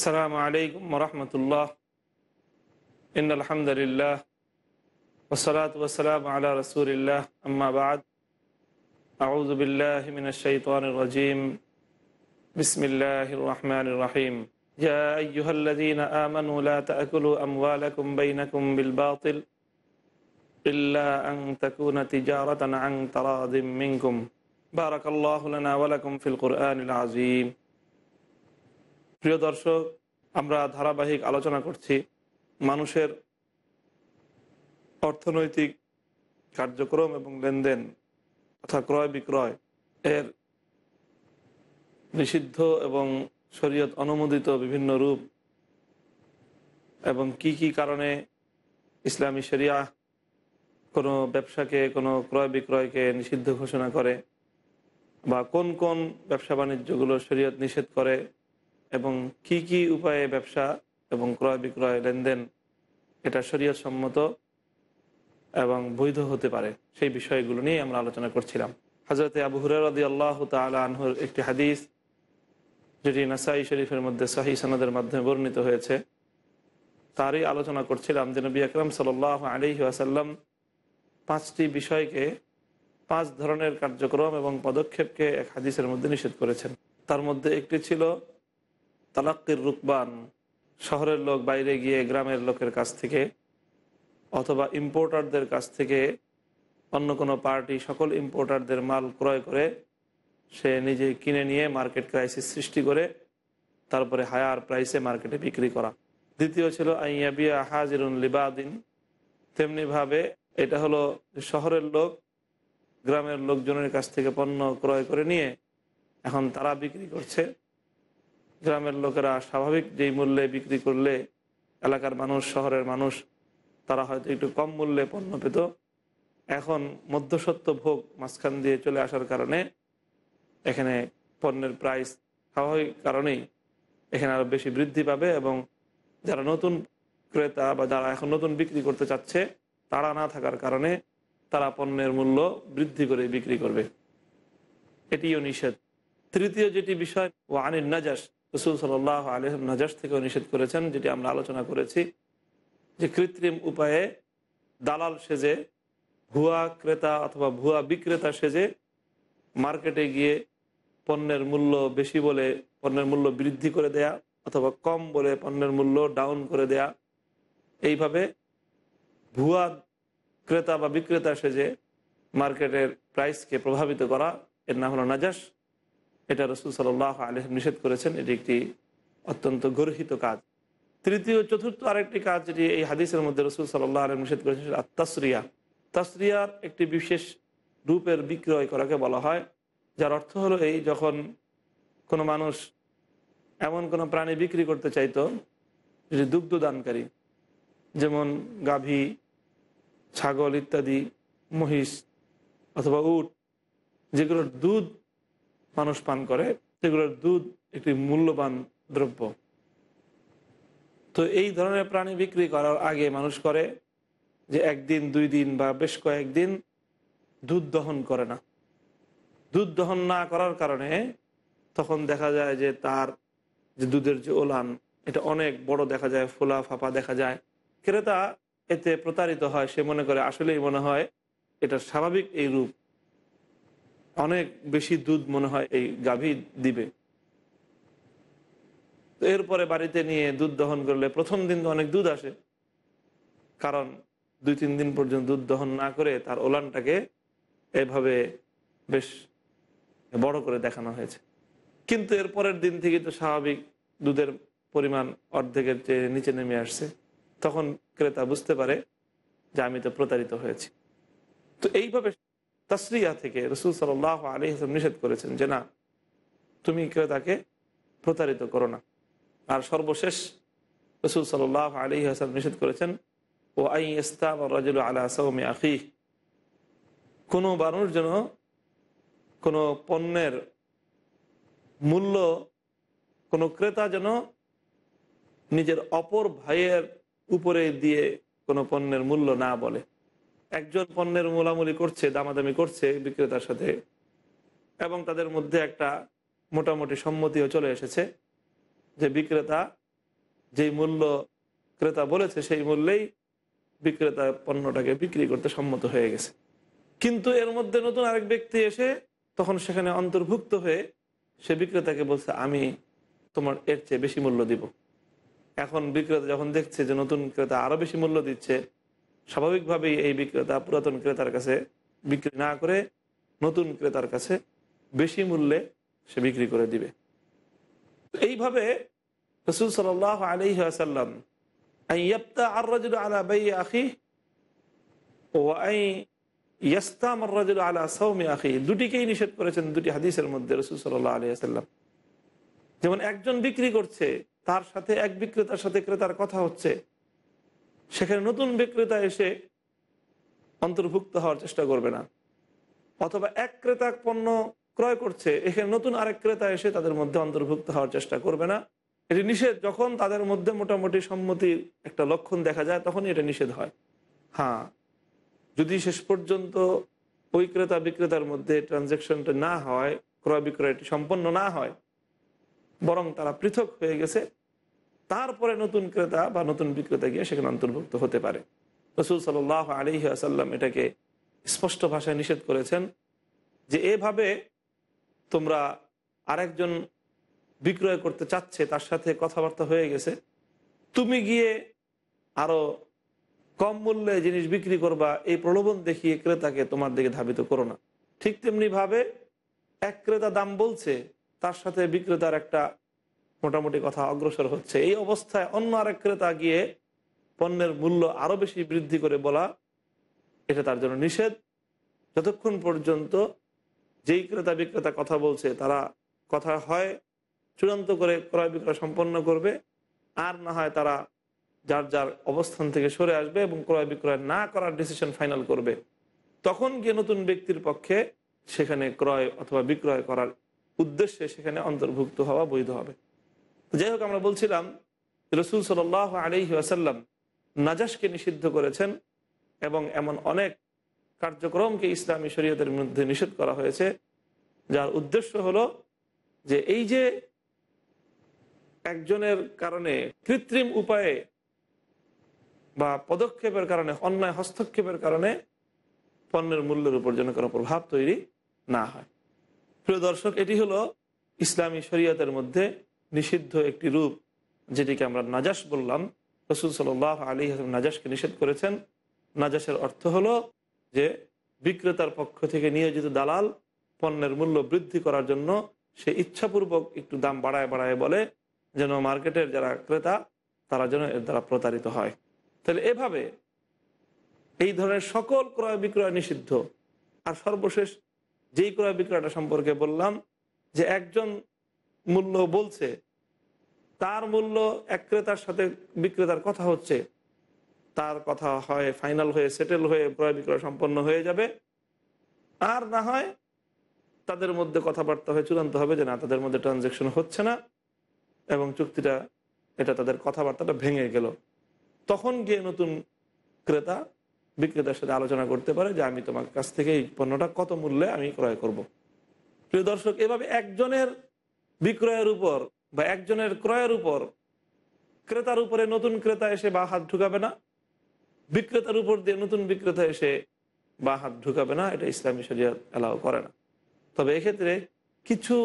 السلام عليكم ورحمة الله. إن الحمد لله والصلاة والسلام على رسول الله. أما بعد أعوذ بالله من الشيطان الرجيم. بسم الله الرحمن الرحيم. يا أيها الذين آمنوا لا تأكلوا أموالكم بينكم بالباطل إلا أن تكون تجارة عن تراض منكم. بارك الله لنا ولكم في القرآن العظيم. প্রিয় দর্শক, আমরা ধারাবাহিক আলোচনা করছি মানুষের অর্থনৈতিক কার্যক্রম এবং লেনদেন তথা ক্রয় বিক্রয় এর নিষিদ্ধ এবং শরীয়ত অনুমোদিত বিভিন্ন রূপ এবং কি কি কারণে ইসলামী শরিয়া কোনো ব্যবসাকে, কোনো ক্রয় বিক্রয়কে নিষিদ্ধ ঘোষণা করে বা কোন কোন ব্যবসা বাণিজ্যগুলো শরীয়ত নিষেধ করে এবং কি কি উপায়ে ব্যবসা এবং ক্রয় বিক্রয় লেনদেন এটা শরীয়ত সম্মত এবং বৈধ হতে পারে, সেই বিষয়গুলো নিয়ে আমরা আলোচনা করছিলাম। হজরতে আবু হুরারদি আল্লাহ তালা আনহুর একটি হাদিস, যেটি নাসাই শরীফের মধ্যে শাহী সনদের মাধ্যমে বর্ণিত হয়েছে। তারই আলোচনা করছিলাম যে নবী আকরম সাল আলি আসাল্লাম পাঁচটি বিষয়কে, পাঁচ ধরনের কার্যক্রম এবং পদক্ষেপকে এক হাদিসের মধ্যে নিষেধ করেছেন। তার মধ্যে একটি ছিল তালাক্কির রুকবান শহরের লোক, বাইরে গিয়ে গ্রামের লোকের কাছ থেকে অথবা ইম্পোর্টারদের কাছ থেকে অন্য কোনো পার্টি সকল ইম্পোর্টারদের মাল ক্রয় করে সে নিজে কিনে নিয়ে মার্কেট ক্রাইসিস সৃষ্টি করে, তারপরে হায়ার প্রাইসে মার্কেটে বিক্রি করা। দ্বিতীয় ছিল আইয়াবিয়া হাজিরুন লিবাদিন। তেমনিভাবে এটা হলো শহরের লোক, গ্রামের লোকজনের কাছ থেকে পণ্য ক্রয় করে নিয়ে এখন তারা বিক্রি করছে। গ্রামের লোকেরা স্বাভাবিক যেই মূল্যে বিক্রি করলে এলাকার মানুষ, শহরের মানুষ, তারা হয়তো একটু কম মূল্যে পণ্য পেত। এখন মধ্যসত্ত্ব ভোগ মাঝখান দিয়ে চলে আসার কারণে এখানে পণ্যের প্রাইস স্বাভাবিক কারণেই এখানে আরও বেশি বৃদ্ধি পাবে এবং যারা নতুন ক্রেতা বা যারা এখন নতুন বিক্রি করতে চাচ্ছে, তারা না থাকার কারণে তারা পণ্যের মূল্য বৃদ্ধি করে বিক্রি করবে। এটিও নিষেধ। তৃতীয় যেটি বিষয় ও আনির নাজাস রসুল সাল্লাহ আলহ নাজাস থেকেও নিষেধ করেছেন, যেটি আমরা আলোচনা করেছি, যে কৃত্রিম উপায়ে দালাল সেজে, ভুয়া ক্রেতা অথবা ভুয়া বিক্রেতা সেজে মার্কেটে গিয়ে পণ্যের মূল্য বেশি বলে পণ্যের মূল্য বৃদ্ধি করে দেয়া অথবা কম বলে পণ্যের মূল্য ডাউন করে দেয়া, এইভাবে ভুয়া ক্রেতা বা বিক্রেতা সেজে মার্কেটের প্রাইসকে প্রভাবিত করা, এর নাম হলো নাজাস এটা রসুল সাল্লাহ আলহ নিষেধ করেছেন। এটি একটি অত্যন্ত গর্হিত কাজ। তৃতীয়, চতুর্থ আরেকটি কাজ যেটি এই হাদিসের মধ্যে রসুল সাল্লাহ আলম নিষেধ করেছেন সেটা তাসরিয়া তাসরিয়ার একটি বিশেষ রূপের বিক্রয় করাকে বলা হয়, যার অর্থ হলো এই যখন কোনো মানুষ এমন কোনো প্রাণী বিক্রি করতে চাইতো, যেটি দুগ্ধদানকারী যেমন গাভী, ছাগল ইত্যাদি, মহিষ অথবা উট, যেগুলোর দুধ মানুষ পান করে, সেগুলোর দুধ একটি মূল্যবান দ্রব্য। তো এই ধরনের প্রাণী বিক্রি করার আগে মানুষ করে যে একদিন, দুই দিন বা বেশ কয়েকদিন দুধ দহন করে না। দুধ দহন না করার কারণে তখন দেখা যায় যে তার যে দুধের যে ওলান, এটা অনেক বড় দেখা যায়, ফোলা ফাঁপা দেখা যায়। ক্রেতা এতে প্রতারিত হয়, সে মনে করে আসলেই মনে হয় এটা স্বাভাবিক এই রূপ। অনেক বেশি দুধ মনে হয় এই গাভী দিবে। এরপরে বাড়িতে নিয়ে দুধ দহন করলে প্রথম দিন তো অনেক দুধ আসে। কারণ দুই তিন দিন পর্যন্ত দুধ দহন না করে তার ওলানটাকে এভাবে বেশ বড় করে দেখানো হয়েছে। কিন্তু এর পরের দিন থেকে তো স্বাভাবিক দুধের পরিমাণ অর্ধেকের চেয়ে নিচে নেমে আসছে। তখন ক্রেতা বুঝতে পারে যে আমি তো প্রতারিত হয়েছি। তো এইভাবে তাসরিয়া থেকে রসুল সাল আলী হাসলাম নিষেধ করেছেন যে না, তুমি ক্রেতাকে প্রতারিত করো না। আর সর্বশেষ রসুল সাল আলী হাসলাম নিষেধ করেছেন, ও আই ইস্তাম রাজুল আলা সৌমি আখি কোনো বানুর যেন কোনো পণ্যের মূল্য, কোনো ক্রেতা যেন নিজের অপর ভাইয়ের উপরে দিয়ে কোনো পণ্যের মূল্য না বলে। একজন পণ্যের মোলামুলি করছে, দামাদামি করছে বিক্রেতার সাথে এবং তাদের মধ্যে একটা মোটামুটি সম্মতিও চলে এসেছে যে বিক্রেতা যেই মূল্য ক্রেতা বলেছে সেই মূল্যেই বিক্রেতা পণ্যটাকে বিক্রি করতে সম্মত হয়ে গেছে। কিন্তু এর মধ্যে নতুন আরেক ব্যক্তি এসে তখন সেখানে অন্তর্ভুক্ত হয়ে সে বিক্রেতাকে বলছে, আমি তোমার এর চেয়ে বেশি মূল্য দিব। এখন বিক্রেতা যখন দেখছে যে নতুন ক্রেতা আরও বেশি মূল্য দিচ্ছে স্বাভাবিকভাবেই এই বিক্রেতা পুরাতন ক্রেতার কাছে বিক্রি না করে নতুন ক্রেতার কাছে বেশি মূল্যে সে বিক্রি করে দিবে। এইভাবে রসুল সাল আলী আসাল্লাম যেমন একজন বিক্রি করছে, তার সাথে এক বিক্রেতার সাথে ক্রেতার কথা হচ্ছে সেখানে নতুন বিক্রেতা এসে অন্তর্ভুক্ত হওয়ার চেষ্টা করবে না। অথবা এক ক্রেতা পণ্য ক্রয় করছে, এখানে নতুন আরেক ক্রেতা এসে তাদের মধ্যে অন্তর্ভুক্ত হওয়ার চেষ্টা করবে না। এটি নিষেধ। যখন তাদের মধ্যে মোটামুটি সম্মতির একটা লক্ষণ দেখা যায়, তখনই এটা নিষেধ হয়। হ্যাঁ যদি শেষ পর্যন্ত ওই ক্রেতা বিক্রেতার মধ্যে ট্রানজ্যাকশনটা না হয় ক্রয় বিক্রয়টি সম্পন্ন না হয়, বরং তারা পৃথক হয়ে গেছে তারপরে নতুন ক্রেতা বা নতুন বিক্রেতা গিয়ে সেখানে অন্তর্ভুক্ত হতে পারে। রসুল সাল আলী আসাল্লাম এটাকে স্পষ্ট ভাষায় নিষেধ করেছেন যে এভাবে তোমরা আরেকজন বিক্রয় করতে চাচ্ছে, তার সাথে কথাবার্তা হয়ে গেছে, তুমি গিয়ে আরও কম মূল্যে জিনিস বিক্রি করবা, এই প্রলোভন দেখিয়ে ক্রেতাকে তোমার দিকে ধাবিত করো না। ঠিক তেমনিভাবে এক ক্রেতা দাম বলছে, তার সাথে বিক্রেতার একটা মোটামুটি কথা অগ্রসর হচ্ছে। এই অবস্থায় অন্য আরেক ক্রেতা গিয়ে পণ্যের মূল্য আরও বেশি বৃদ্ধি করে বলা, এটা তার জন্য নিষেধ। যতক্ষণ পর্যন্ত যেই ক্রেতা বিক্রেতা কথা বলছে, তারা কথা হয়, চূড়ান্ত করে ক্রয় বিক্রয় সম্পন্ন করবে, আর না হয় তারা যার যার অবস্থান থেকে সরে আসবে এবং ক্রয় বিক্রয় না করার ডিসিশন ফাইনাল করবে। তখন গিয়ে নতুন ব্যক্তির পক্ষে সেখানে ক্রয় অথবা বিক্রয় করার উদ্দেশ্যে সেখানে অন্তর্ভুক্ত হওয়া বৈধ হবে। যাই হোক, আমরা বলছিলাম রসুল সাল আলি আসাল্লাম নাজাসকে নিষিদ্ধ করেছেন এবং এমন অনেক কার্যক্রমকে ইসলামী শরীয়তের মধ্যে নিষেধ করা হয়েছে, যার উদ্দেশ্য হলো যে এই যে একজনের কারণে কৃত্রিম উপায়ে বা পদক্ষেপের কারণে, অন্যায় হস্তক্ষেপের কারণে পণ্যের মূল্যের উপর যেন কোনো প্রভাব তৈরি না হয়। প্রিয় দর্শক, এটি হলো ইসলামী শরীয়তের মধ্যে নিষিদ্ধ একটি রূপ যেটিকে আমরা নাজাস বললাম। রসুল সাল আলী নাজাসকে নিষেধ করেছেন। নাজাসের অর্থ হলো যে বিক্রেতার পক্ষ থেকে নিয়োজিত দালাল পণ্যের মূল্য বৃদ্ধি করার জন্য সে ইচ্ছাপূর্বক একটু দাম বাড়ায় বাড়ায় বলে, যেন মার্কেটের যারা ক্রেতা, তারা যেন এর দ্বারা প্রতারিত হয়। তাহলে এভাবে এই ধরনের সকল ক্রয় বিক্রয় নিষিদ্ধ। আর সর্বশেষ যেই ক্রয় বিক্রয়টা সম্পর্কে বললাম, যে একজন মূল্য বলছে, তার মূল্য এক ক্রেতার সাথে বিক্রেতার কথা হচ্ছে। তার কথা হয় ফাইনাল হয়ে সেটেল হয়ে ক্রয় বিক্রয় সম্পন্ন হয়ে যাবে। আর না হয় তাদের মধ্যে কথাবার্তা হয়ে চূড়ান্ত হবে যে না, তাদের মধ্যে ট্রানজেকশন হচ্ছে না এবং চুক্তিটা, এটা তাদের কথাবার্তাটা ভেঙে গেল। তখন গিয়ে নতুন ক্রেতা বিক্রেতার সাথে আলোচনা করতে পারে যে, আমি তোমার কাছ থেকে এই পণ্যটা কত মূল্যে আমি ক্রয় করব। প্রিয় দর্শক, এভাবে একজনের বিক্রয়ের উপর বা একজনের ক্রয়ের উপর, ক্রেতার উপরে নতুন ক্রেতা এসে বা হাত ঢুকাবে না, বিক্রেতার উপর দিয়ে নতুন বিক্রেতা এসে বা হাত ঢুকাবে না, এটা ইসলামী শরিয়াত অ্যালাউ করে না। তবে এক্ষেত্রে কিছু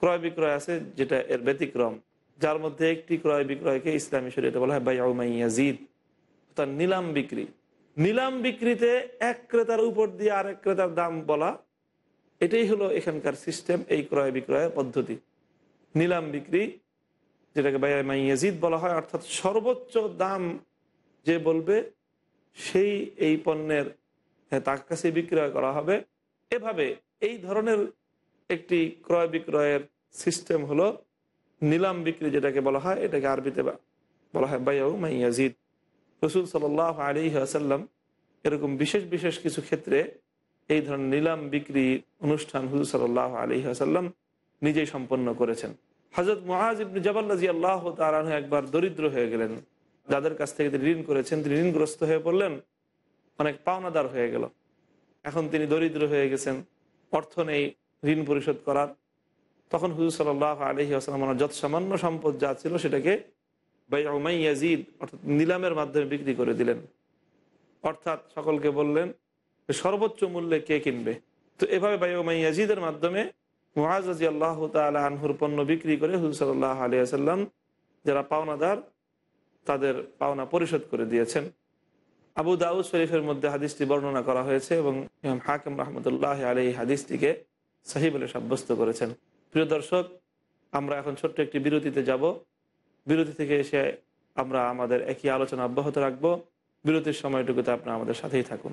ক্রয় বিক্রয় আছে যেটা এর ব্যতিক্রম, যার মধ্যে একটি ক্রয় বিক্রয়কে ইসলামী শরীয়তে বলা হয় বাইয়াউমাইয়াজিদ তার নিলাম বিক্রি। নিলাম বিক্রিতে এক ক্রেতার উপর দিয়ে আরেক ক্রেতার দাম বলা এটাই হলো এখানকার সিস্টেম এই ক্রয় বিক্রয়ের পদ্ধতি। নিলাম বিক্রি যেটাকে বাইয়া মাইয়াজিদ বলা হয় অর্থাৎ সর্বোচ্চ দাম যে বলবে সেই এই পণ্যের হ্যাঁ, তার কাছে বিক্রয় করা হবে। এভাবে এই ধরনের একটি ক্রয় বিক্রয়ের সিস্টেম হলো নিলাম বিক্রি যেটাকে বলা হয় এটাকে আরবিতে বলা হয় বাইয়াউ মাইয়াজিদ রসুল সাল আলী আসাল্লাম এরকম বিশেষ বিশেষ কিছু ক্ষেত্রে এই ধরনের নিলাম বিক্রি অনুষ্ঠান হুজুর সাল্লাহ আলী আসাল্লাম নিজেই সম্পন্ন করেছেন। হজরত মহাজ ইবনে জবাল্লাজি আল্লাহ তালাহ একবার দরিদ্র হয়ে গেলেন। যাদের কাছ থেকে তিনি ঋণ করেছেন, তিনি ঋণগ্রস্ত হয়ে পড়লেন, অনেক পাওনাদার হয়ে গেল। এখন তিনি দরিদ্র হয়ে গেছেন, অর্থ নেই, ঋণ পরিশোধ করার। তখন হুজুর সাল্লাহ আলহি আসসালাম ওনার যত সামান্য সম্পদ যা ছিল সেটাকে ইয়াজিদ, অর্থাৎ নিলামের মাধ্যমে বিক্রি করে দিলেন। অর্থাৎ সকলকে বললেন সর্বোচ্চ মূল্যে কে কিনবে? তো এভাবে ইয়াজিদের মাধ্যমে মুআজি আল্লাহ তালা আনহুর পণ্য বিক্রি করে হুজুর সাল্লাহ আলিয়াল্লাম যারা পাওনাদার, তাদের পাওনা পরিশোধ করে দিয়েছেন। আবু দাউদ শরীফের মধ্যে হাদিসটি বর্ণনা করা হয়েছে এবং হাকিম রহমতুল্লাহ আলী হাদিসটিকে সাহি বলে সাব্যস্ত করেছেন। প্রিয় দর্শক, আমরা এখন ছোট্ট একটি বিরতিতে যাব। বিরতি থেকে এসে আমরা আমাদের একই আলোচনা অব্যাহত রাখব। বিরতির সময়টুকুতে আপনারা আমাদের সাথেই থাকুন।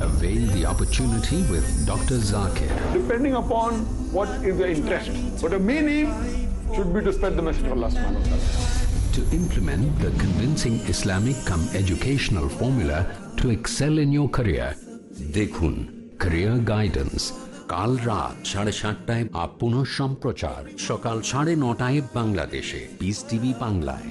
Avail the opportunity with Dr. Zakir. Depending upon what is your interest. But the main aim should be to spread the message of Allah subhanahu wa ta'ala. to implement the convincing Islamic come educational formula to excel in your career. দেখুন career guidance কাল রাত সাড়ে সাতটায় up পুনঃ সম্প্রচার সকাল সাড়ে নটায় বাংলাদেশে পিস টিভি বাংলায়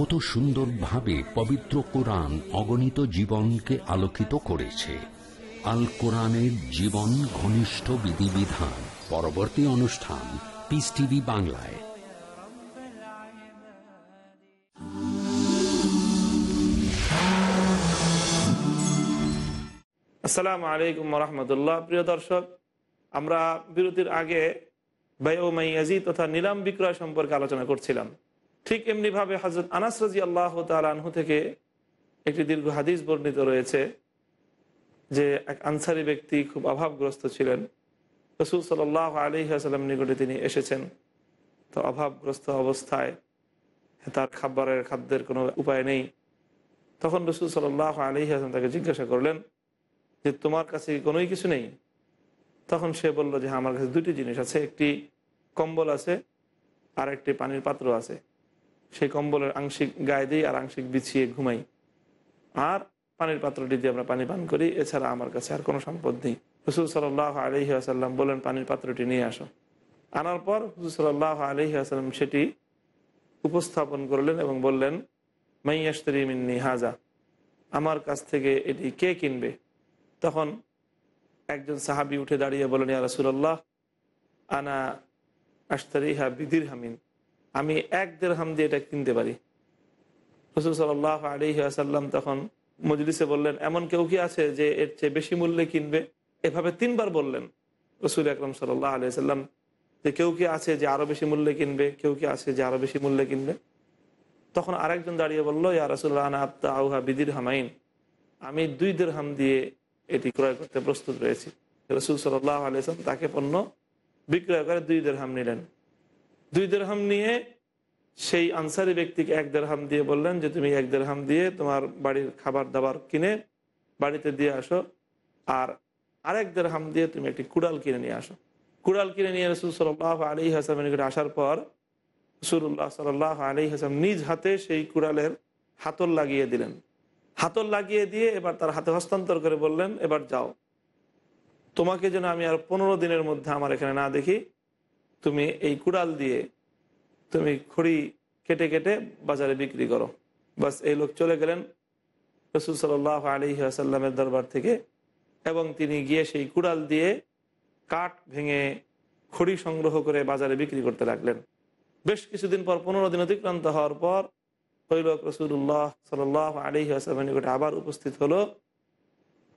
কত সুন্দরভাবে পবিত্র কোরআন অগণিত জীবনকে আলোকিত করেছে। আল কোরআনের জীবন ঘনিষ্ঠ বিধিবিধান। পরবর্তী অনুষ্ঠান পিস টিভি বাংলায়। আসসালামু আলাইকুম রহমতুল্লাহ প্রিয় দর্শক, আমরা বিরতির আগে বায়ু মাইয়াজি তথা নিলাম বিক্রয় সম্পর্কে আলোচনা করছিলাম। ঠিক এমনিভাবে হজরত আনাস রাজি আল্লাহ তালহু থেকে একটি দীর্ঘ হাদিস বর্ণিত রয়েছে যে এক আনসারি ব্যক্তি খুব অভাবগ্রস্ত ছিলেন। রসুল সাল আলী আসালাম নিকটে তিনি এসেছেন। তো অভাবগ্রস্ত অবস্থায় তার খাবারের খাদ্যের কোনো উপায় নেই। তখন রসুল সাল আলী হাসান তাকে জিজ্ঞাসা করলেন যে, তোমার কাছে কোনোই কিছু নেই? তখন সে বলল যে হ্যাঁ আমার কাছে দুটি জিনিস আছে। একটি কম্বল আছে আর একটি পানির পাত্র আছে। সেই কম্বলের আংশিক গায়ে দিই আর আংশিক বিছিয়ে ঘুমাই। আর পানির পাত্রটি দিয়ে আমরা পানি পান করি, এছাড়া আমার কাছে আর কোনো সম্পদ নেই। হুসুল সাল্লাহ আলহি আসাল্লাম বলেন, পানির পাত্রটি নিয়ে আসো। আনার পর হুসুল সাল্লাহ আলহি আসাল্লাম সেটি উপস্থাপন করলেন এবং বললেন মাইয়াস্তরি মিন্নি হাজা। আমার কাছ থেকে এটি কে কিনবে? তখন একজন সাহাবি উঠে দাঁড়িয়ে বলেন, ইয়া রাসুল্লাহ আনা আশতারিহা বিদির হামিন আমি এক দেড় হাম দিয়ে এটা কিনতে পারি। রসুল সাল্লাহ আলী আসাল্লাম তখন মজলিসে বললেন, এমন কেউ কি আছে যে এর চেয়ে বেশি মূল্যে কিনবে? এভাবে তিনবার বললেন রসুল আকরম সাল্লাহ আলিয়া সাল্লাম যে কেউ কি আছে যে আরও বেশি মূল্যে কিনবে? কেউ কি আছে যে আরও বেশি মূল্যে কিনবে? তখন আরেকজন দাঁড়িয়ে বলল, ইয়া রসুল্লাহ আনা আপ্তা আউহা বিদির হামাইন আমি দুই হাম দিয়ে এটি ক্রয় করতে প্রস্তুত রয়েছি। রসুল সাল্লাহ আলিয়াম তাকে পণ্য বিক্রয় করে দুই হাম নিলেন। দুই হাম নিয়ে সেই আনসারি ব্যক্তিকে এক দেড়হাম দিয়ে বললেন যে, তুমি এক দেড়হাম দিয়ে তোমার বাড়ির খাবার দাবার কিনে বাড়িতে দিয়ে আসো আর আরেক দেড়হাম দিয়ে তুমি একটি কুড়াল কিনে নিয়ে আসো। কুড়াল কিনে নিয়ে রসুল সাল্লাহ আলী হাসামের নিকটে আসার পর রসুল্লাহ সাল্লাহ আলী হাসাম নিজ হাতে সেই কুড়ালের হাতল লাগিয়ে দিলেন। হাতল লাগিয়ে দিয়ে এবার তার হাতে হস্তান্তর করে বললেন, এবার যাও। তোমাকে যেন আমি আর পনেরো দিনের মধ্যে আমার এখানে না দেখি তুমি এই কুড়াল দিয়ে তুমি খড়ি কেটে কেটে বাজারে বিক্রি করো। বাস এই লোক চলে গেলেন রসুল সাল আলী আসাল্লামের দরবার থেকে এবং তিনি গিয়ে সেই কুড়াল দিয়ে কাঠ ভেঙে খড়ি সংগ্রহ করে বাজারে বিক্রি করতে লাগলেন। বেশ কিছুদিন পর, পনেরো দিন অতিক্রান্ত হওয়ার পর ওই লোক রসুল্লাহ সাল আলী আসলামের নিকটে আবার উপস্থিত হলো।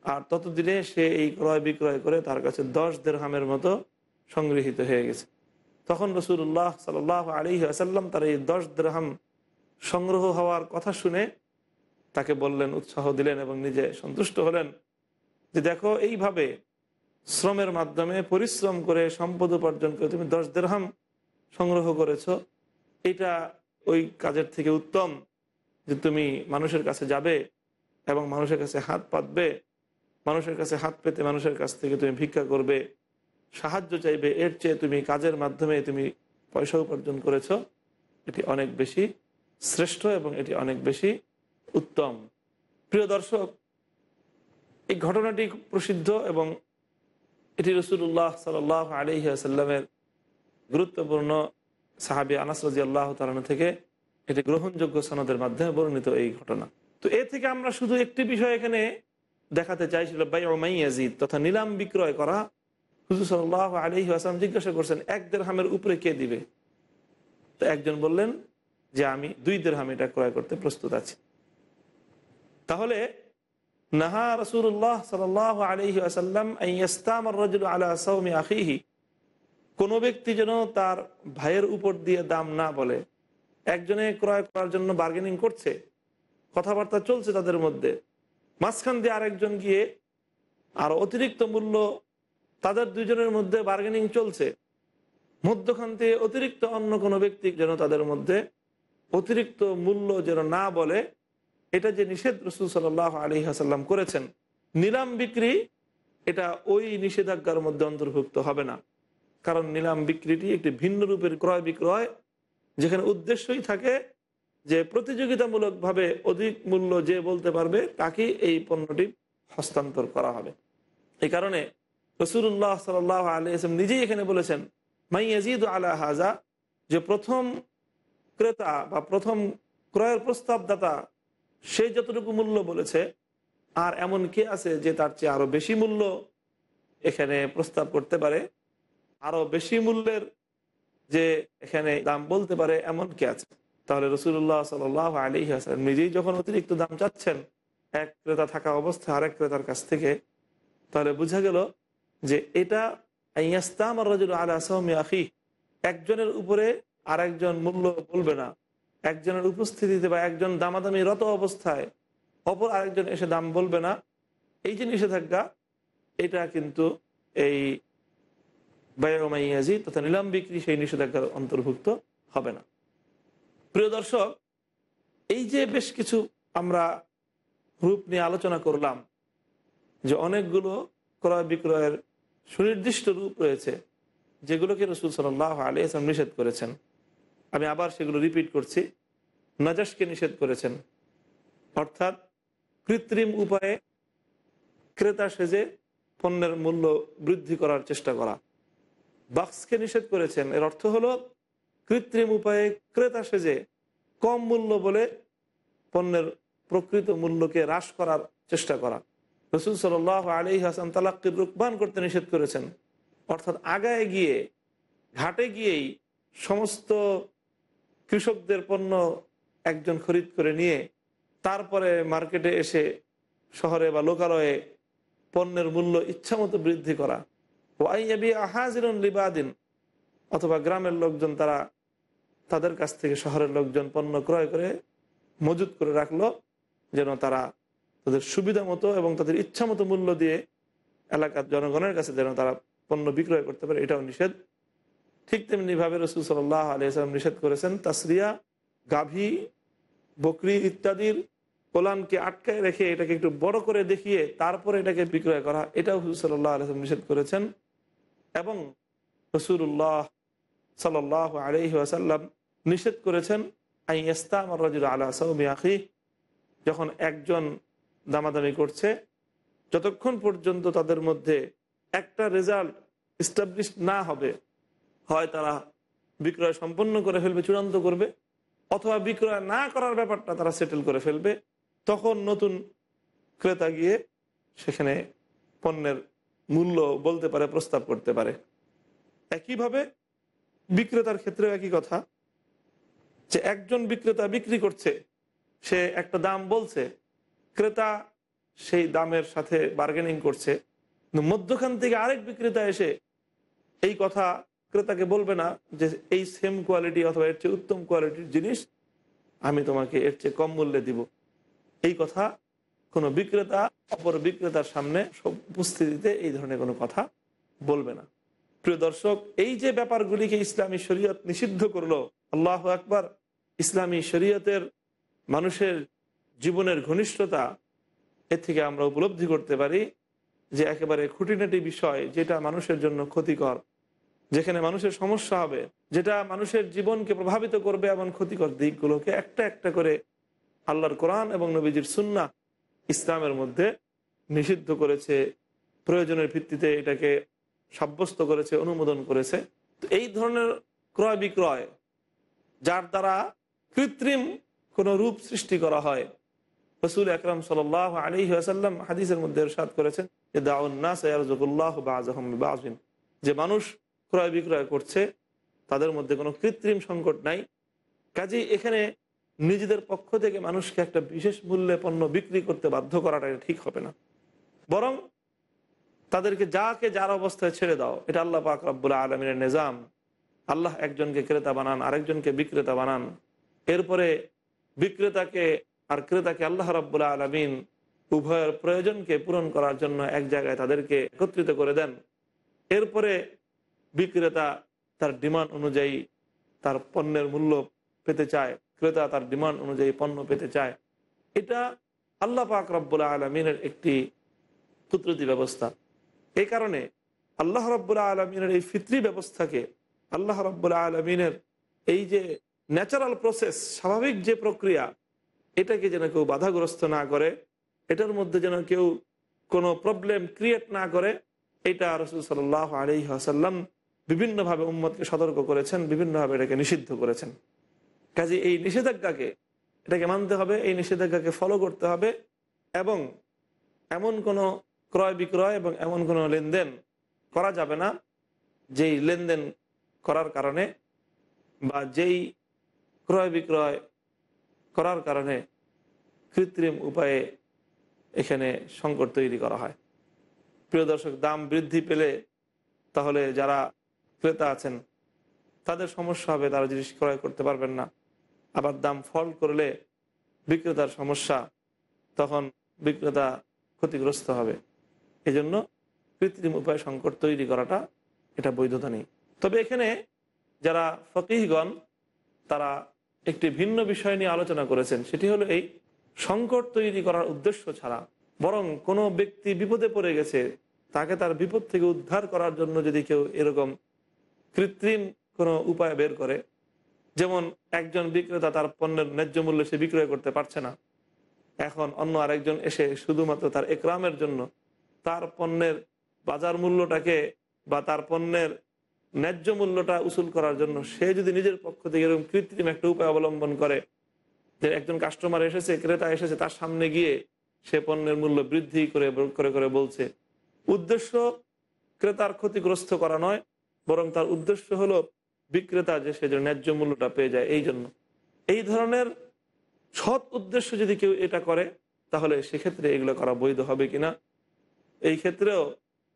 আর ততদিনে সে এই ক্রয় বিক্রয় করে তার কাছে দশ দেড় দেড়হামের মতো সংগৃহীত হয়ে গেছে। তখন রসুল্লাহ সাল আলী আসাল্লাম তার এই দশ দ্রহাম সংগ্রহ হওয়ার কথা শুনে তাকে বললেন, উৎসাহ দিলেন এবং নিজে সন্তুষ্ট হলেন যে দেখো, এইভাবে শ্রমের মাধ্যমে পরিশ্রম করে সম্পদ উপার্জন করে তুমি দশ দেড়হাম সংগ্রহ করেছ, এটা ওই কাজের থেকে উত্তম যে তুমি মানুষের কাছে যাবে এবং মানুষের কাছে হাত পাতবে, মানুষের কাছে হাত পেতে মানুষের কাছ থেকে তুমি ভিক্ষা করবে। সাহায্য চাইবে, এর চেয়ে তুমি কাজের মাধ্যমে তুমি পয়সা উপার্জন করেছ, এটি অনেক বেশি শ্রেষ্ঠ এবং এটি অনেক বেশি উত্তম। প্রিয় দর্শক, এই ঘটনাটি প্রসিদ্ধ এবং এটি রসুল্লাহ সাল আলহি আসাল্লামের গুরুত্বপূর্ণ সাহাবি আনাস রাজি আল্লাহ তালন থেকে এটি গ্রহণযোগ্য সনদের মাধ্যমে বর্ণিত এই ঘটনা। তো এ থেকে আমরা শুধু একটি বিষয় এখানে দেখাতে চাইছিল বাই ওমাইয়াজিদ তথা নিলাম বিক্রয় করা হুজুর সাল্লাহ আলী আসাম জিজ্ঞাসা করছেন, এক দেড়হামের উপরে কে দিবে? তো একজন বললেন যে, আমি দুই দেড়হাম এটা ক্রয় করতে প্রস্তুত আছি। তাহলে নাহা রসুল্লাহ সাল আলহি আসাল্লাম আখিহি। কোনো ব্যক্তি যেন তার ভাইয়ের উপর দিয়ে দাম না বলে, একজনে ক্রয় করার জন্য বার্গেনিং করছে, কথাবার্তা চলছে তাদের মধ্যে, মাঝখান দিয়ে আরেকজন গিয়ে আর অতিরিক্ত মূল্য তাদের দুজনের মধ্যে বার্গেনিং চলছে। মধ্যখান থেকে অতিরিক্ত অন্য কোনো ব্যক্তি যেন তাদের মধ্যে অতিরিক্ত মূল্য যেন না বলে, এটা যে নিষেধ রসুল সাল আলী হাসাল্লাম করেছেন, নিলাম বিক্রি, এটা ওই নিষেধাজ্ঞার মধ্যে অন্তর্ভুক্ত হবে না। কারণ নিলাম বিক্রিটি একটি ভিন্ন রূপের ক্রয় বিক্রয়, যেখানে উদ্দেশ্যই থাকে যে প্রতিযোগিতামূলকভাবে অধিক মূল্য যে বলতে পারবে তাকে এই পণ্যটি হস্তান্তর করা হবে। এই কারণে রসুল্লাহ সাল আলী নিজেই এখানে বলেছেন মাইয়াজিদ আলা হাজা যে প্রথম ক্রেতা বা প্রথম ক্রয়ের প্রস্তাবদাতা, সে যতটুকু মূল্য বলেছে, আর এমন কে আছে যে তার চেয়ে আরও বেশি মূল্য এখানে প্রস্তাব করতে পারে, আরও বেশি মূল্যের যে এখানে দাম বলতে পারে এমন কে আছে? তাহলে রসুল্লাহ সাল আলী হাসান নিজেই যখন অতিরিক্ত দাম চাচ্ছেন, এক ক্রেতা থাকা অবস্থায় আরেক ক্রেতার কাছ থেকে, তাহলে বোঝা গেল যে এটা আখি, একজনের উপরে আর একজন মূল্য বলবে না। একজনের উপস্থিতিতে বা একজন দামাদামি রত অবস্থায় অপর আরেকজন এসে দাম বলবে না। এই যে নিষেধাজ্ঞা, এটা কিন্তু এই বায়োমাইয়াজি তথা নিলাম বিক্রি সেই নিষেধাজ্ঞার অন্তর্ভুক্ত হবে না। প্রিয় দর্শক, এই যে বেশ কিছু আমরা রূপ নিয়ে আলোচনা করলাম যে অনেকগুলো ক্রয় বিক্রয়ের সুনির্দিষ্ট রূপ রয়েছে যেগুলোকে রসুল সাল্লাহ আলী আসলাম নিষেধ করেছেন। আমি আবার সেগুলো রিপিট করছি। নাজাসকে নিষেধ করেছেন। অর্থাৎ কৃত্রিম উপায়ে ক্রেতা সেজে পণ্যের মূল্য বৃদ্ধি করার চেষ্টা করা। বাক্সকে নিষেধ করেছেন। এর অর্থ হলো কৃত্রিম উপায়ে ক্রেতা সেজে কম মূল্য বলে পণ্যের প্রকৃত মূল্যকে হ্রাস করার চেষ্টা করা। রসুল সাল আলী হাসান তালাক্কির রূপবান করতে নিষেধ করেছেন? অর্থাৎ আগায় গিয়ে, ঘাটে গিয়েই সমস্ত কৃষকদের পণ্য একজন খরিদ করে নিয়ে তারপরে মার্কেটে এসে শহরে বা লোকালয়ে পণ্যের মূল্য ইচ্ছামতো বৃদ্ধি করা। ওয়াইয়াবি আহাজিরুন লিবাদিন, অথবা গ্রামের লোকজন তারা তাদের কাছ থেকে শহরের লোকজন পণ্য ক্রয় করে মজুত করে রাখল, যেন তারা তাদের সুবিধা মতো এবং তাদের ইচ্ছা মতো মূল্য দিয়ে এলাকার জনগণের কাছে যেন তারা পণ্য বিক্রয় করতে পারে, এটাও নিষেধ। ঠিক তেমনিভাবে রসুল সাল্লাহ আলিয়াল্লাম নিষেধ করেছেন, তাসরিয়া, গাভী, বকরি ইত্যাদির কোলানকে আটকায় রেখে এটাকে একটু বড় করে দেখিয়ে তারপরে এটাকে বিক্রয় করা, এটাও হুজুর সাল্লাহ আলিয়াল্লাম নিষেধ করেছেন। এবং রসুল্লাহ সাল্লাহ আলহি আসাল্লাম নিষেধ করেছেন আই ইস্তাম রাজুল আলা সৌমি যখন একজন দামাদামি করছে। যতক্ষণ পর্যন্ত তাদের মধ্যে একটা রেজাল্ট স্টাবলিশ না হবে, হয় তারা বিক্রয় সম্পন্ন করে ফেলবে, চূড়ান্ত করবে, অথবা বিক্রয় না করার ব্যাপারটা তারা সেটেল করে ফেলবে, তখন নতুন ক্রেতা গিয়ে সেখানে পণ্যের মূল্য বলতে পারে, প্রস্তাব করতে পারে। একইভাবে বিক্রেতার ক্ষেত্রেও একই কথা, যে একজন বিক্রেতা বিক্রি করছে, সে একটা দাম বলছে ক্রেতা সেই দামের সাথে বার্গেনিং করছে। মধ্যখান থেকে আরেক বিক্রেতা এসে এই কথা ক্রেতাকে বলবে না যে এই সেম কোয়ালিটি অথবা এর চেয়ে উত্তম কোয়ালিটির জিনিস আমি তোমাকে এর চেয়ে কম মূল্যে দিব। এই কথা কোনো বিক্রেতা, অপর বিক্রেতার সামনে সব উপস্থিতিতে এই ধরনের কোনো কথা বলবে না। প্রিয় দর্শক, এই যে ব্যাপারগুলিকে ইসলামী শরীয়ত নিষিদ্ধ করল, আল্লাহ আকবার, ইসলামী শরীয়তের মানুষের জীবনের ঘনিষ্ঠতা এ থেকে আমরা উপলব্ধি করতে পারি যে একেবারে খুঁটিনাটি বিষয় যেটা মানুষের জন্য ক্ষতিকর, যেখানে মানুষের সমস্যা হবে, যেটা মানুষের জীবনকে প্রভাবিত করবে এমন ক্ষতিকর দিকগুলোকে একটা একটা করে আল্লাহর কোরআন এবং নবীজির সুন্না ইসলামের মধ্যে নিষিদ্ধ করেছে, প্রয়োজনের ভিত্তিতে এটাকে সাব্যস্ত করেছে, অনুমোদন করেছে। তো এই ধরনের ক্রয় বিক্রয় যার দ্বারা কৃত্রিম কোনো রূপ সৃষ্টি করা হয় রসুল আকরম সাল আলী আসাল্লাম হাদিসের মধ্যে সাদ করেছেন যে দাউন্না সৈয়ারজুল্লাহ বাজহিন যে মানুষ ক্রয় বিক্রয় করছে, তাদের মধ্যে কোনো কৃত্রিম সংকট নাই। কাজেই এখানে নিজেদের পক্ষ থেকে মানুষকে একটা বিশেষ মূল্যে পণ্য বিক্রি করতে বাধ্য করাটা ঠিক হবে না। বরং তাদেরকে যাকে যার অবস্থায় ছেড়ে দাও, এটা আল্লাহ পাক রব্বুল আলমিনের নিজাম। আল্লাহ একজনকে ক্রেতা বানান, আরেকজনকে বিক্রেতা বানান। এরপরে বিক্রেতাকে আর ক্রেতাকে আল্লাহ রব্বুল আলমিন উভয়ের প্রয়োজনকে পূরণ করার জন্য এক জায়গায় তাদেরকে একত্রিত করে দেন। এরপরে বিক্রেতা তার ডিমান্ড অনুযায়ী তার পণ্যের মূল্য পেতে চায়, ক্রেতা তার ডিমান্ড অনুযায়ী পণ্য পেতে চায়। এটা আল্লাহ পাক রব্বুল আলমিনের একটি কুদরতি ব্যবস্থা। এই কারণে আল্লাহ রব্বুল আলমিনের এই ফিত্রি ব্যবস্থাকে আল্লাহ রব্বুল আলমিনের এই যে ন্যাচারাল প্রসেস, স্বাভাবিক যে প্রক্রিয়া এটাকে যেন কেউ বাধাগ্রস্ত না করে, এটার মধ্যে যেন কেউ কোনো প্রবলেম ক্রিয়েট না করে, এটা রসুল সাল্লাহ আলি আসাল্লাম বিভিন্নভাবে উম্মতকে সতর্ক করেছেন, বিভিন্নভাবে এটাকে নিষিদ্ধ করেছেন। কাজে এই নিষেধাজ্ঞাকে, এটাকে মানতে হবে, এই নিষেধাজ্ঞাকে ফলো করতে হবে এবং এমন কোনো ক্রয় বিক্রয় এবং এমন কোনো লেনদেন করা যাবে না, যেই লেনদেন করার কারণে বা যেই ক্রয় বিক্রয় করার কারণে কৃত্রিম উপায়ে এখানে সংকট তৈরি করা হয়। প্রিয় দর্শক, দাম বৃদ্ধি পেলে তাহলে যারা ক্রেতা আছেন, তাদের সমস্যা হবে, তারা জিনিস ক্রয় করতে পারবেন না। আবার দাম ফল করলে বিক্রেতার সমস্যা, তখন বিক্রেতা ক্ষতিগ্রস্ত হবে। এজন্য কৃত্রিম উপায় সংকট তৈরি করাটা এটা বৈধতা নেই। তবে এখানে যারা ফকিহগণ, তারা একটি ভিন্ন বিষয় নিয়ে আলোচনা করেছেন, সেটি হলো এই সংকট তৈরি করার উদ্দেশ্য ছাড়া। বরং কোনো ব্যক্তি বিপদে পড়ে গেছে, তাকে তার বিপদ থেকে উদ্ধার করার জন্য যদি কেউ এরকম কৃত্রিম কোনো উপায় বের করে, যেমন একজন বিক্রেতা তার পণ্যের ন্যায্য মূল্যে সে বিক্রয় করতে পারছে না, এখন অন্য আরেকজন এসে শুধুমাত্র তার একরামের জন্য তার পণ্যের বাজার মূল্যটাকে বা তার পণ্যের ন্যায্য মূল্যটা উসুল করার জন্য সে যদি নিজের পক্ষ থেকে এরকম কৃত্রিম একটা উপায় অবলম্বন করে যে একজন কাস্টমার এসেছে, ক্রেতা এসেছে, তার সামনে গিয়ে সে পণ্যের মূল্য বৃদ্ধি করে করে করে বলছে। উদ্দেশ্য ক্রেতার ক্ষতিগ্রস্ত করা নয়, বরং তার উদ্দেশ্য হলো বিক্রেতা যে সে যেন ন্যায্য মূল্যটা পেয়ে যায় এই জন্য। এই ধরনের সৎ উদ্দেশ্য যদি কেউ এটা করে, তাহলে সেক্ষেত্রে এগুলো করা বৈধ হবে কিনা? এই ক্ষেত্রেও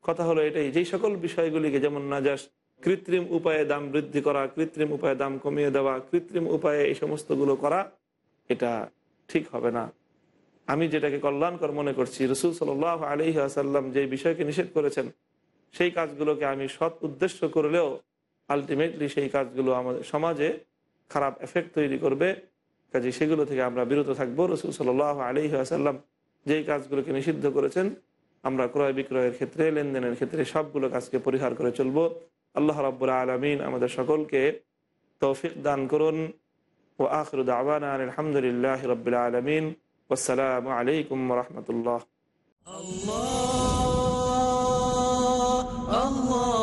কথা হলো এটাই, যেই সকল বিষয়গুলিকে যেমন নাজাস কৃত্রিম উপায়ে দাম বৃদ্ধি করা, কৃত্রিম উপায়ে দাম কমিয়ে দেওয়া, কৃত্রিম উপায়ে এই সমস্তগুলো করা, এটা ঠিক হবে না। আমি যেটাকে কল্যাণকর মনে করছি, রসুল সাল আলহি আসাল্লাম যে বিষয়কে নিষেধ করেছেন, সেই কাজগুলোকে আমি সৎ উদ্দেশ্য করলেও আলটিমেটলি সেই কাজগুলো আমাদের সমাজে খারাপ এফেক্ট তৈরি করবে। কাজে সেগুলো থেকে আমরা বিরত থাকব। রসুল সাল আলহি আসাল্লাম যেই কাজগুলোকে নিষিদ্ধ করেছেন, আমরা ক্রয় বিক্রয়ের ক্ষেত্রে, লেনদেনের ক্ষেত্রে সবগুলো কাজকে পরিহার করে চলবো। আল্লাহ রাবুল্লা আলমিন আমাদের সকলকে তৌফিক দান করুন। ও আখরুদ আবান আলহামদুলিল্লাহ রবিল আলমিন। আসসালামু আলাইকুম রহমতুল্লাহ। কোথায়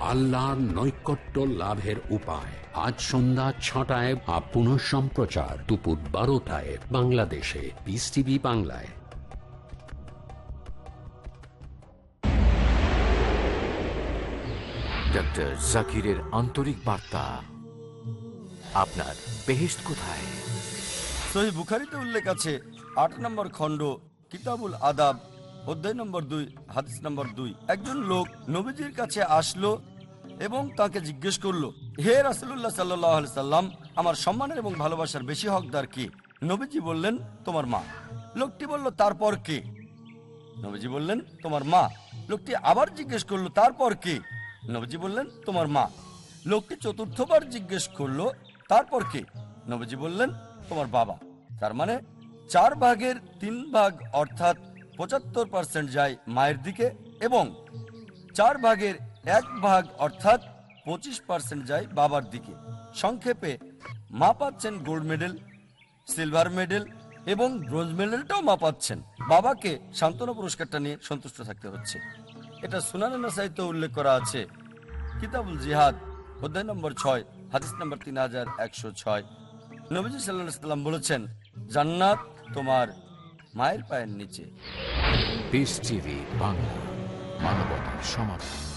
আল্লাহর নৈকট্য লাভের উপায়। আজ সন্ধ্যা ছটায় বা পুনঃ সম্প্রচার। দুপুর বারোটায় বাংলাদেশে। পিস টিভি বাংলায়। ডক্টর জাকিরের আন্তরিক বার্তা। আপনার বেহেস্ট কোথায়? সহি বুখারিতে উল্লেখ আছে আট নম্বর খণ্ড কিতাবুল আদাব। অধ্যায় নম্বর দুই, হাদিস নম্বর দুই। একজন লোক নবীজির কাছে আসলো এবং তাকে জিজ্ঞেস করল, হে রাসুল্লাহ সাল্লাহ সাল্লাম, আমার সম্মানের এবং ভালোবাসার বেশি হকদার কে? নবীজি বললেন, তোমার মা। লোকটি বলল, তারপর কে? নবীজি বললেন, তোমার মা। লোকটি আবার জিজ্ঞেস করল, তারপর কে? নবীজি বললেন, তোমার মা। লোকটি চতুর্থবার জিজ্ঞেস করল, তারপর কে? নবীজি বললেন, তোমার বাবা। তার মানে চার ভাগের তিন ভাগ অর্থাৎ পঁচাত্তর পার্সেন্ট যায় মায়ের দিকে এবং চার ভাগের এক ভাগ অর্থাৎ পঁচিশ পার্সেন্ট যায় বাবার দিকে। সংক্ষেপে মা পাচ্ছেন গোল্ড মেডেল, সিলভার মেডেল এবং ব্রোঞ্জ মেডেলটাও মা পাচ্ছেন। বাবাকে সান্ত্বনা পুরস্কারটা নিয়ে সন্তুষ্ট থাকতে হচ্ছে। এটা সুনানা নাসাইতে উল্লেখ করা আছে। কিতাবুল জিহাদ, অধ্যায় নম্বর ছয়, হাদিস নম্বর তিন হাজার একশো ছয়। নবীজি সাল্লাহ সাল্লাম বলেছেন, জান্নাত তোমার মায়ের পায়ের নিচে। বাংলা মানবতার সমাধান